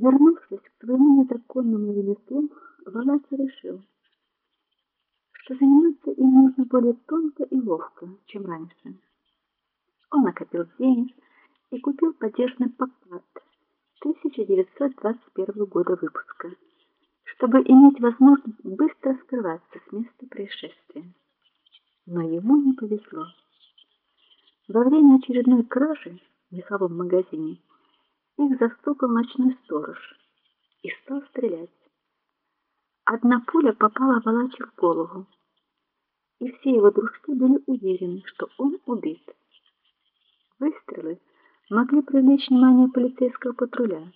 Вернувшись к своему незаконному ремеслу, Валач решил, что заниматься им нужно более тонко и ловко, чем раньше. Он накопил денег и купил подержанный Паккарт 1921 года выпуска, чтобы иметь возможность быстро скрываться с места происшествия. Но ему не повезло. Во время очередной кражи в меховом магазине их застукал ночной сторож и стал стрелять. Одна пуля попала Валачу в голову, и все его дружки были уверены, что он убит. Выстрелы могли привлечь внимание полицейского патруля,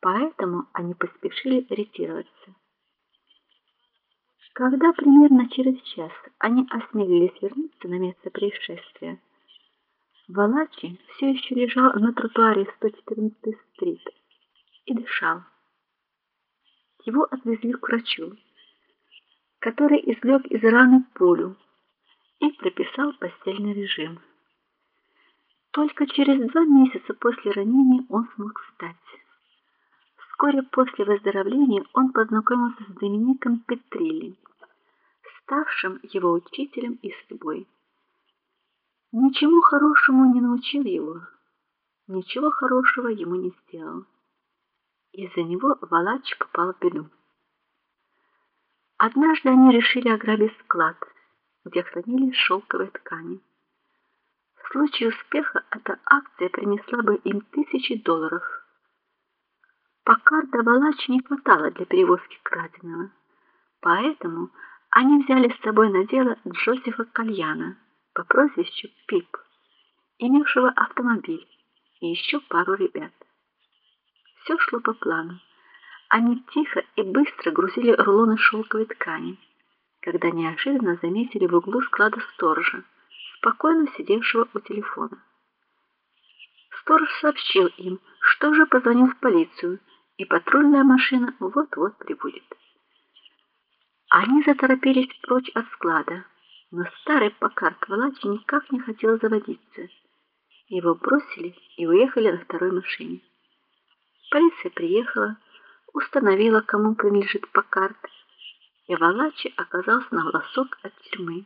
поэтому они поспешили ретироваться. Когда примерно через час они осмелились вернуться на место происшествия, Валачи все еще лежал на тротуаре 114-й стрит и дышал. Его отвезли к врачу, который извлек из раны пулю и прописал постельный режим. Только через два месяца после ранения он смог встать. Вскоре после выздоровления он познакомился с Домиником Петрилли, ставшим его учителем и судьбой. Ничему хорошему не научил его, ничего хорошего ему не сделал. Из-за него Валач попал в беду. Однажды они решили ограбить склад, где хранились шелковые ткани. В случае успеха эта акция принесла бы им тысячи долларов. Пока до Валач не хватало для перевозки краденого, поэтому они взяли с собой на дело Джозефа Кальяна по прозвищу Пип, имевшего автомобиль, и еще пару ребят. Все шло по плану. Они тихо и быстро грузили рулоны шелковой ткани, когда неожиданно заметили в углу склада сторожа, спокойно сидевшего у телефона. Сторож сообщил им, что уже позвонил в полицию, и патрульная машина вот-вот прибудет. Они заторопились прочь от склада, но старый Паккарт Валачи никак не хотел заводиться. Его бросили и уехали на второй машине. Полиция приехала, установила, кому принадлежит Паккарт, и Валачи оказался на волосок от тюрьмы.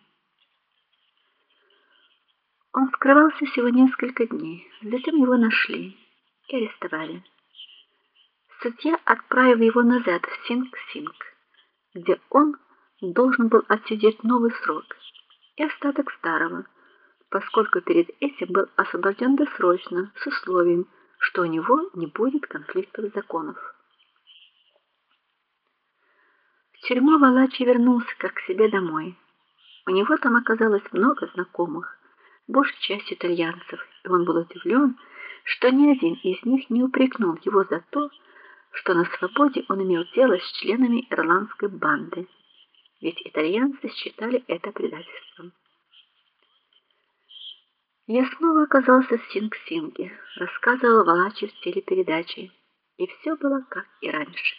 Он скрывался всего несколько дней, затем его нашли и арестовали. Судья отправил его назад в Синг-Синг, где он должен был отсидеть новый срок и остаток старого, поскольку перед этим был освобожден досрочно с условием, что у него не будет конфликтов законов. В тюрьму Валачи вернулся как к себе домой. У него там оказалось много знакомых, большая часть итальянцев, и он был удивлен, что ни один из них не упрекнул его за то, что на свободе он имел дело с членами ирландской банды ведь итальянцы считали это предательством. Я снова оказался в Синг-Синге, рассказывал Валачев в телепередаче, и все было как и раньше.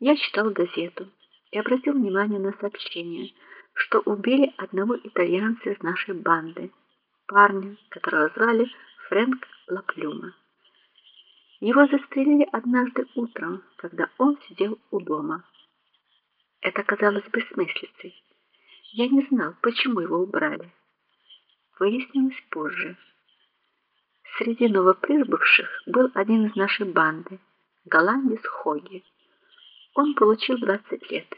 Я читал газету и обратил внимание на сообщение, что убили одного итальянца из нашей банды, парня, которого звали Фрэнк Лаплюма. Его застрелили однажды утром, когда он сидел у дома. Это казалось бессмыслицей. Я не знал, почему его убрали. Выяснилось позже. Среди новоприбывших был один из нашей банды, голландец Хоги. Он получил 20 лет.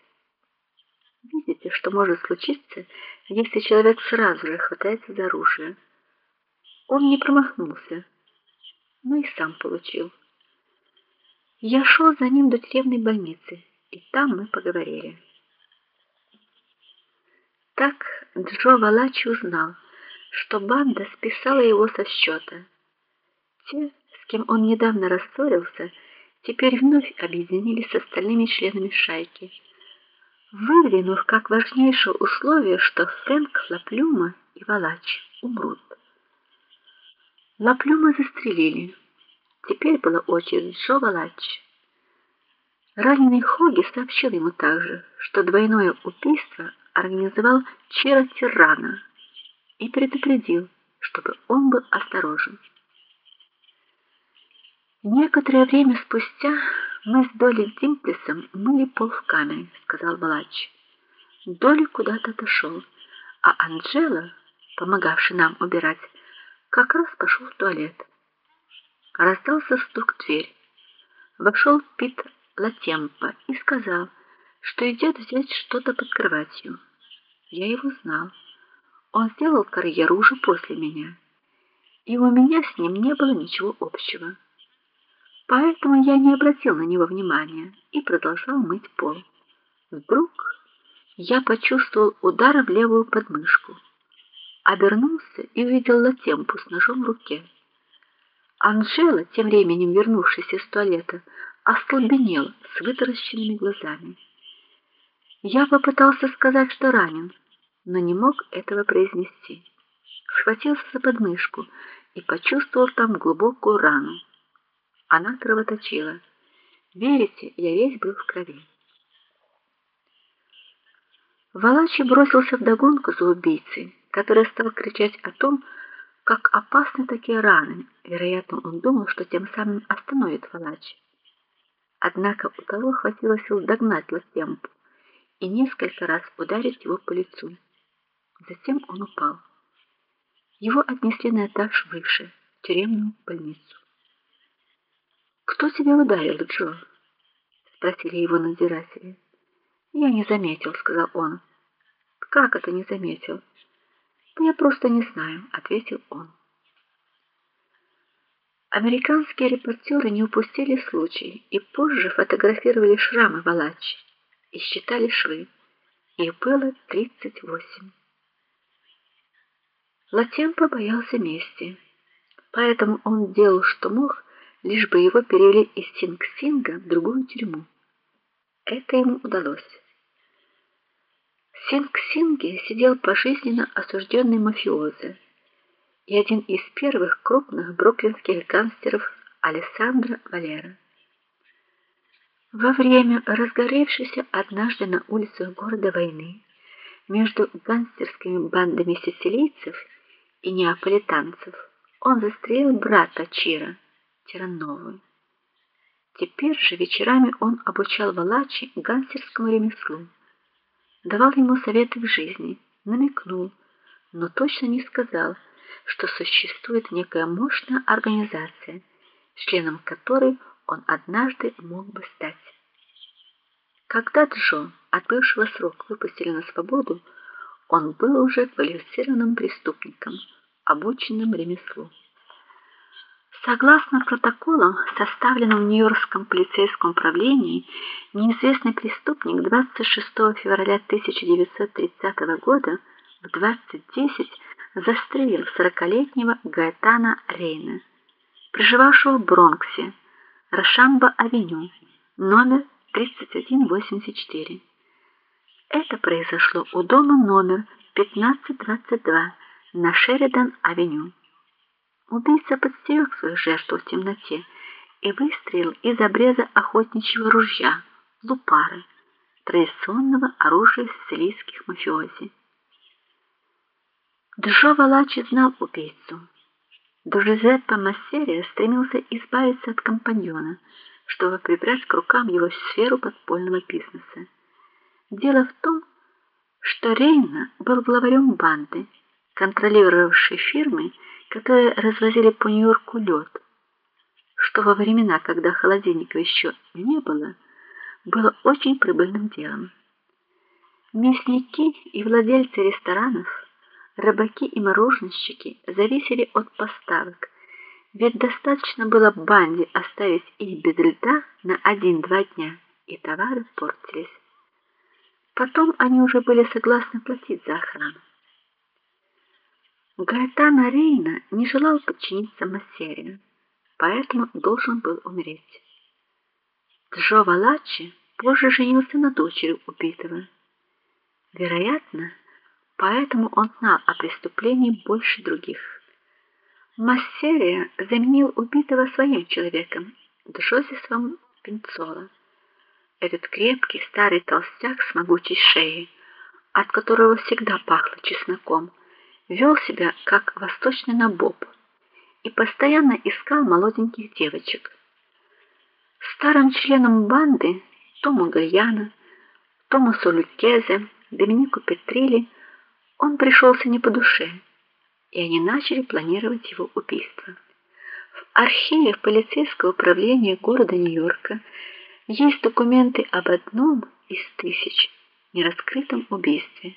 Видите, что может случиться, если человек сразу же хватается за оружие. Он не промахнулся, но и сам получил. Я шел за ним до тюремной больницы и там мы поговорили. Так Джо Валачи узнал, что банда списала его со счета. Те, с кем он недавно рассорился, теперь вновь объединились с остальными членами шайки, выдвинув как важнейшее условие, что Фрэнк Лаплюма и Валач умрут. Лаплюма застрелили. Теперь была очередь Джо Валачи. Раненый Хоги сообщил ему также, что двойное убийство организовал Чера Тирана и предупредил, чтобы он был осторожен. Некоторое время спустя мы с Долей Димплесом мыли пол в камере, сказал Балач. Доли куда-то отошел, а Анжела, помогавшая нам убирать, как раз пошел в туалет. Раздался стук в дверь. Вошел Пит Латемпа и сказал, что идет взять что-то под кроватью. Я его знал. Он сделал карьеру уже после меня. И у меня с ним не было ничего общего. Поэтому я не обратил на него внимания и продолжал мыть пол. Вдруг я почувствовал удар в левую подмышку. Обернулся и увидел Латемпу с ножом в руке. Анжела, тем временем вернувшаяся из туалета, остолбенела с вытаращенными глазами. Я попытался сказать, что ранен, но не мог этого произнести. Схватился за подмышку и почувствовал там глубокую рану. Она кровоточила. Верите, я весь был в крови. Валачи бросился в догонку за убийцей, который стал кричать о том, как опасны такие раны. Вероятно, он думал, что тем самым остановит Валачи. Однако у того хватило сил догнать Ластемпу и несколько раз ударить его по лицу. Затем он упал. Его отнесли на этаж выше, в тюремную больницу. Кто тебя ударил, Джо? спросили его надзиратели. Я не заметил, сказал он. Как это не заметил? Я просто не знаю, ответил он. Американские репортеры не упустили случай и позже фотографировали шрамы Валачи и считали швы. Их было 38. Латемпо боялся мести, поэтому он делал, что мог, лишь бы его перевели из Синг-Синга в другую тюрьму. Это ему удалось. В Синг-Синге сидел пожизненно осужденный мафиози и один из первых крупных бруклинских гангстеров Алессандро Валера. Во время разгоревшейся однажды на улицах города войны между гангстерскими бандами сицилийцев и неаполитанцев он застрелил брата Чира Тиранову. Теперь же вечерами он обучал Валачи гангстерскому ремеслу, давал ему советы в жизни, намекнул, но точно не сказал, что существует некая мощная организация, членом которой он однажды мог бы стать. Когда Джо, отбывшего срок, выпустили на свободу, он был уже квалифицированным преступником, обученным ремеслу. Согласно протоколам, составленным в Нью-Йоркском полицейском управлении, неизвестный преступник 26 февраля 1930 года в 20:10 застрелил 40-летнего Гайтана Рейна, проживавшего в Бронксе, Рошамба-авеню, номер 3184. Это произошло у дома номер 1522 на Шеридан-авеню. Убийца подстерег свою жертву в темноте и выстрелил из обреза охотничьего ружья лупары, традиционного оружия сицилийских мафиози. Джо Валачи знал убийцу. Джузеппе Массерия стремился избавиться от компаньона, чтобы прибрать к рукам его сферу подпольного бизнеса. Дело в том, что Рейна был главарем банды, контролировавшей фирмы, которые развозили по Нью-Йорку лед, что во времена, когда холодильников еще не было, было очень прибыльным делом. Мясники и владельцы ресторанов рыбаки и мороженщики зависели от поставок. Ведь достаточно было банде оставить их без льда на один-два дня, и товары портились. Потом они уже были согласны платить за охрану. Гайтана Рейна не желал подчиниться Массерию, поэтому должен был умереть. Джо Валачи позже женился на дочери убитого. Вероятно, поэтому он знал о преступлении больше других. Массерия заменил убитого своим человеком, Джозефом Пинцола. Этот крепкий старый толстяк с могучей шеей, от которого всегда пахло чесноком, вел себя как восточный набоб и постоянно искал молоденьких девочек, Старым членам банды Тому Гаяна, Томасу Люкезе, Доминику Петрили он пришелся не по душе, и они начали планировать его убийство. В архиве полицейского управления города Нью-Йорка есть документы об одном из тысяч нераскрытом убийстве